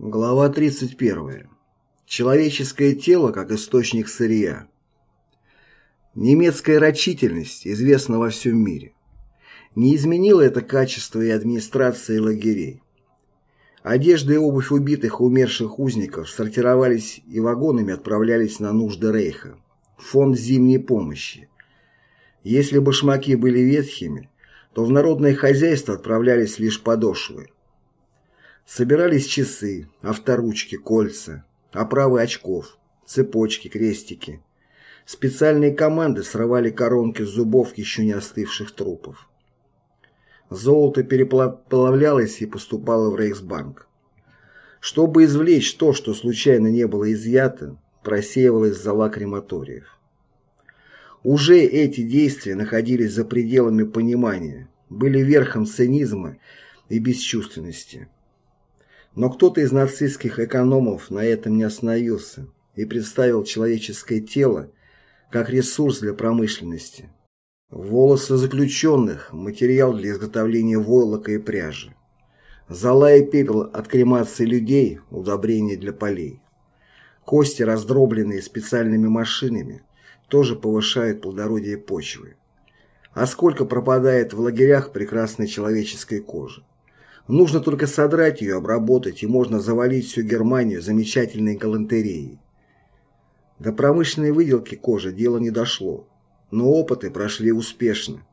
Глава 31. Человеческое тело как источник сырья. Немецкая рачительность известна во всем мире. Не изменило это качество и администрации лагерей. Одежда и обувь убитых и умерших узников сортировались и вагонами отправлялись на нужды Рейха, фонд зимней помощи. Если башмаки были ветхими, то в народное хозяйство отправлялись лишь подошвы. Собирались часы, авторучки, кольца, оправы очков, цепочки, крестики. Специальные команды срывали коронки с зубов еще не остывших трупов. Золото переплавлялось и поступало в Рейхсбанк. Чтобы извлечь то, что случайно не было изъято, просеивалось зала крематориев. Уже эти действия находились за пределами понимания, были верхом цинизма и бесчувственности. Но кто-то из нацистских экономов на этом не остановился и представил человеческое тело как ресурс для промышленности. Волосы заключенных – материал для изготовления войлока и пряжи. Зола и пепел от кремации людей – удобрение для полей. Кости, раздробленные специальными машинами, тоже повышают плодородие почвы. А сколько пропадает в лагерях прекрасной человеческой кожи. Нужно только содрать ее, обработать, и можно завалить всю Германию замечательной галантереей. До промышленной выделки кожи дело не дошло, но опыты прошли успешно.